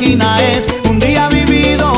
Es un día vivido.